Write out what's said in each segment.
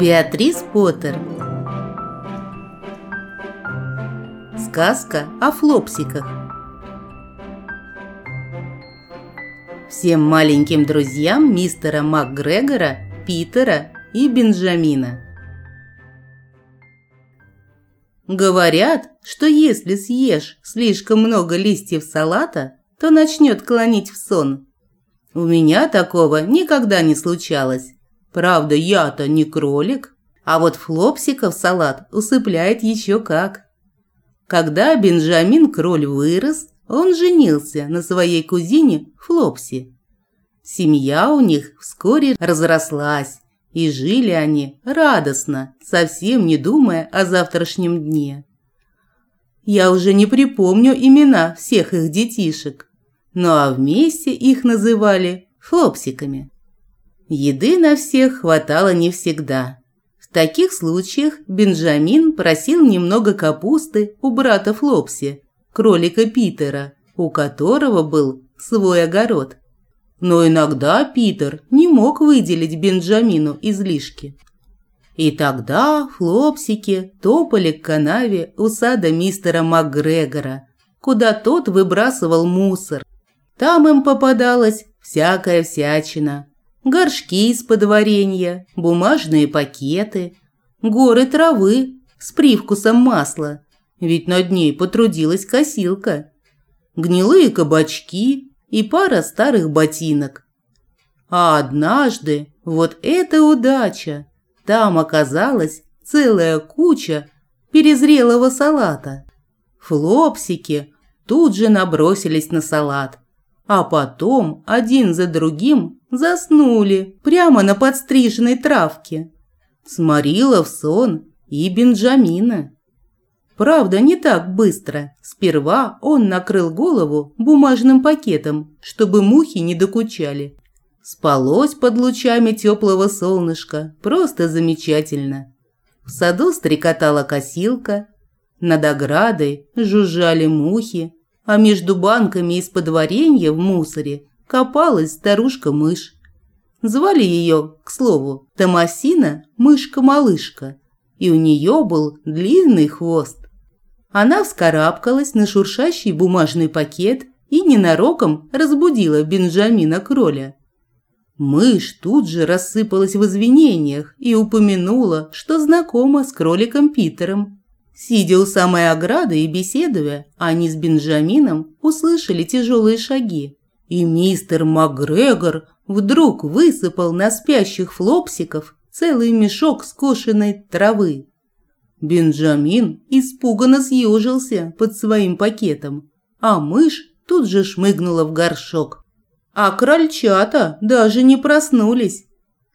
Беатрис Поттер Сказка о флопсиках Всем маленьким друзьям мистера МакГрегора, Питера и Бенджамина Говорят, что если съешь слишком много листьев салата, то начнет клонить в сон. У меня такого никогда не случалось. Правда, я-то не кролик, а вот флопсиков салат усыпляет еще как. Когда Бенджамин Кроль вырос, он женился на своей кузине Флопси. Семья у них вскоре разрослась, и жили они радостно, совсем не думая о завтрашнем дне. Я уже не припомню имена всех их детишек, ну а вместе их называли флопсиками. Еды на всех хватало не всегда. В таких случаях Бенджамин просил немного капусты у брата Флопси, кролика Питера, у которого был свой огород. Но иногда Питер не мог выделить Бенджамину излишки. И тогда флопсики топали к канаве у сада мистера МакГрегора, куда тот выбрасывал мусор. Там им попадалась всякая всячина, горшки из-под варенья, бумажные пакеты, горы травы с привкусом масла, ведь над ней потрудилась косилка, гнилые кабачки и пара старых ботинок. А однажды, вот эта удача, там оказалась целая куча перезрелого салата. Флопсики тут же набросились на салат, а потом один за другим Заснули прямо на подстриженной травке. Сморила в сон и Бенджамина. Правда, не так быстро. Сперва он накрыл голову бумажным пакетом, чтобы мухи не докучали. Спалось под лучами теплого солнышка просто замечательно. В саду стрекотала косилка, над оградой жужжали мухи, а между банками из-под варенья в мусоре копалась старушка-мышь. Звали ее, к слову, Томасина мышка-малышка, и у нее был длинный хвост. Она вскарабкалась на шуршащий бумажный пакет и ненароком разбудила Бенджамина Кроля. Мышь тут же рассыпалась в извинениях и упомянула, что знакома с кроликом Питером. Сидя у самой ограды и беседуя, они с Бенджамином услышали тяжелые шаги и мистер МакГрегор вдруг высыпал на спящих флопсиков целый мешок скошенной травы. Бенджамин испуганно съежился под своим пакетом, а мышь тут же шмыгнула в горшок. А крольчата даже не проснулись.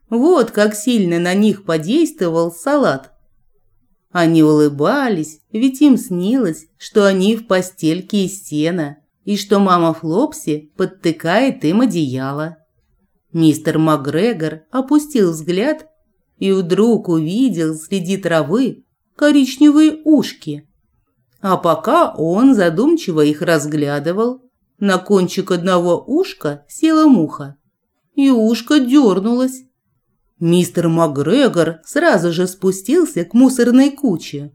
Вот как сильно на них подействовал салат. Они улыбались, ведь им снилось, что они в постельке из сена – и что мама Флопси подтыкает им одеяло. Мистер Макгрегор опустил взгляд и вдруг увидел среди травы коричневые ушки. А пока он задумчиво их разглядывал, на кончик одного ушка села муха, и ушко дернулось. Мистер Макгрегор сразу же спустился к мусорной куче.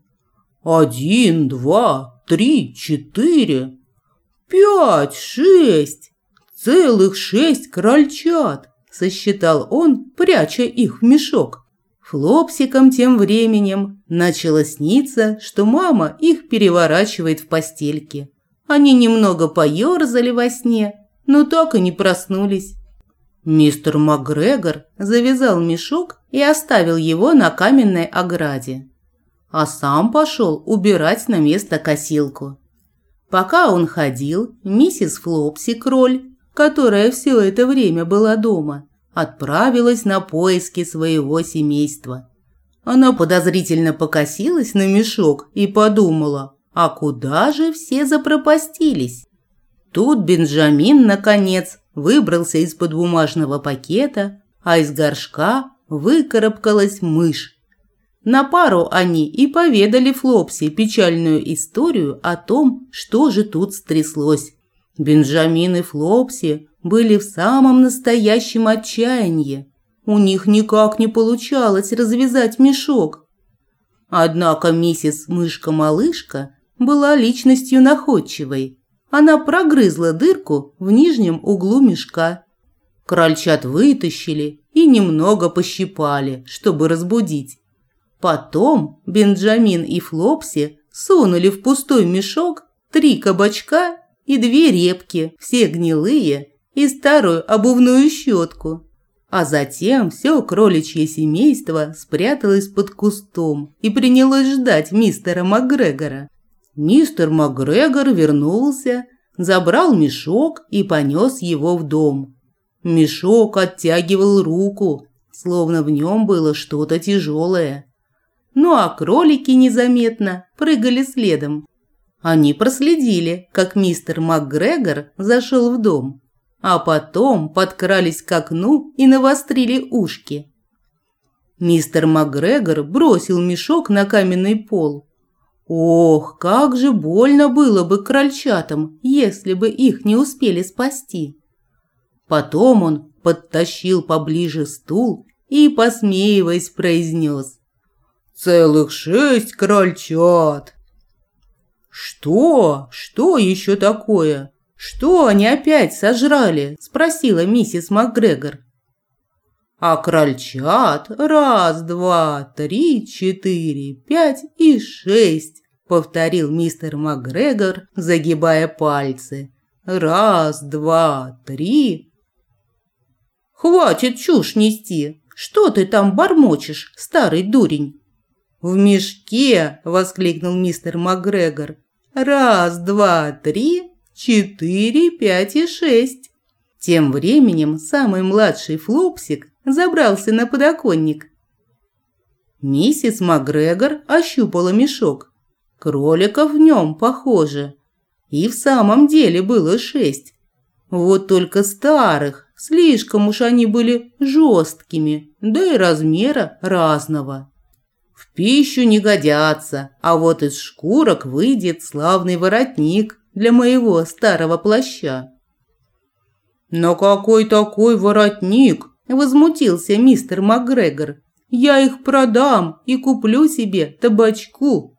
«Один, два, три, четыре!» «Пять, шесть! Целых шесть крольчат!» – сосчитал он, пряча их в мешок. Флопсиком тем временем начало сниться, что мама их переворачивает в постельке. Они немного поерзали во сне, но так и не проснулись. Мистер МакГрегор завязал мешок и оставил его на каменной ограде. А сам пошел убирать на место косилку. Пока он ходил, миссис Флопси Кроль, которая все это время была дома, отправилась на поиски своего семейства. Она подозрительно покосилась на мешок и подумала, а куда же все запропастились? Тут Бенджамин, наконец, выбрался из-под бумажного пакета, а из горшка выкарабкалась мышь на пару они и поведали Флопси печальную историю о том, что же тут стряслось. Бенджамин и Флопси были в самом настоящем отчаянии. У них никак не получалось развязать мешок. Однако миссис Мышка-малышка была личностью находчивой. Она прогрызла дырку в нижнем углу мешка. Крольчат вытащили и немного пощипали, чтобы разбудить. Потом Бенджамин и Флопси сунули в пустой мешок три кабачка и две репки, все гнилые, и старую обувную щетку. А затем все кроличье семейство спряталось под кустом и принялось ждать мистера Макгрегора. Мистер Макгрегор вернулся, забрал мешок и понес его в дом. Мешок оттягивал руку, словно в нем было что-то тяжелое. Ну а кролики незаметно прыгали следом. Они проследили, как мистер МакГрегор зашел в дом, а потом подкрались к окну и навострили ушки. Мистер МакГрегор бросил мешок на каменный пол. Ох, как же больно было бы крольчатам, если бы их не успели спасти. Потом он подтащил поближе стул и, посмеиваясь, произнес. «Целых шесть крольчат!» «Что? Что еще такое? Что они опять сожрали?» – спросила миссис МакГрегор. «А крольчат раз, два, три, четыре, пять и шесть», – повторил мистер МакГрегор, загибая пальцы. «Раз, два, три». «Хватит чушь нести! Что ты там бормочешь, старый дурень?» «В мешке!» – воскликнул мистер МакГрегор. Раз, два, три, четыре, пять и шесть. Тем временем самый младший Флопсик забрался на подоконник. Миссис Макгрегор ощупала мешок. Кроликов в нем, похоже. И в самом деле было шесть. Вот только старых, слишком уж они были жесткими, да и размера разного. В пищу не годятся, а вот из шкурок выйдет славный воротник для моего старого плаща. «Но какой такой воротник?» – возмутился мистер МакГрегор. «Я их продам и куплю себе табачку».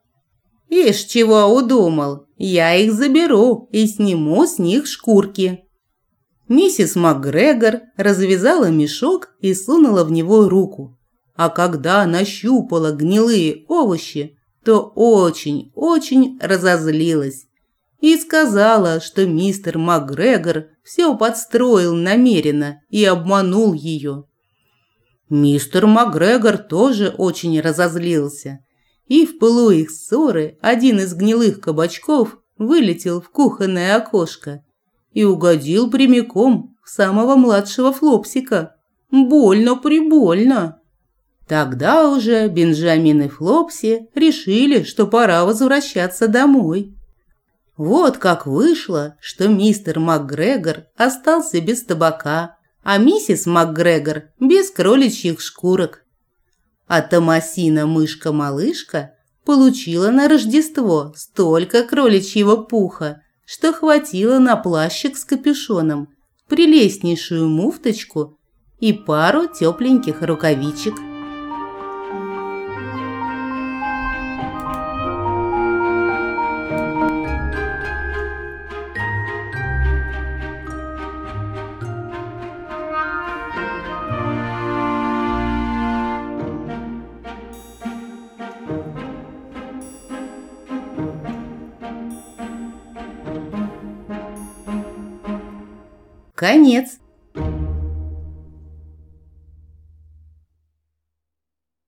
«Ишь, чего удумал? Я их заберу и сниму с них шкурки». Миссис МакГрегор развязала мешок и сунула в него руку а когда нащупала гнилые овощи, то очень-очень разозлилась и сказала, что мистер МакГрегор все подстроил намеренно и обманул ее. Мистер МакГрегор тоже очень разозлился, и в пылу их ссоры один из гнилых кабачков вылетел в кухонное окошко и угодил прямиком в самого младшего Флопсика. Больно-прибольно. Тогда уже Бенджамин и Флопси решили, что пора возвращаться домой. Вот как вышло, что мистер МакГрегор остался без табака, а миссис МакГрегор без кроличьих шкурок. А Томасина мышка-малышка получила на Рождество столько кроличьего пуха, что хватило на плащик с капюшоном, прелестнейшую муфточку и пару тепленьких рукавичек. Конец.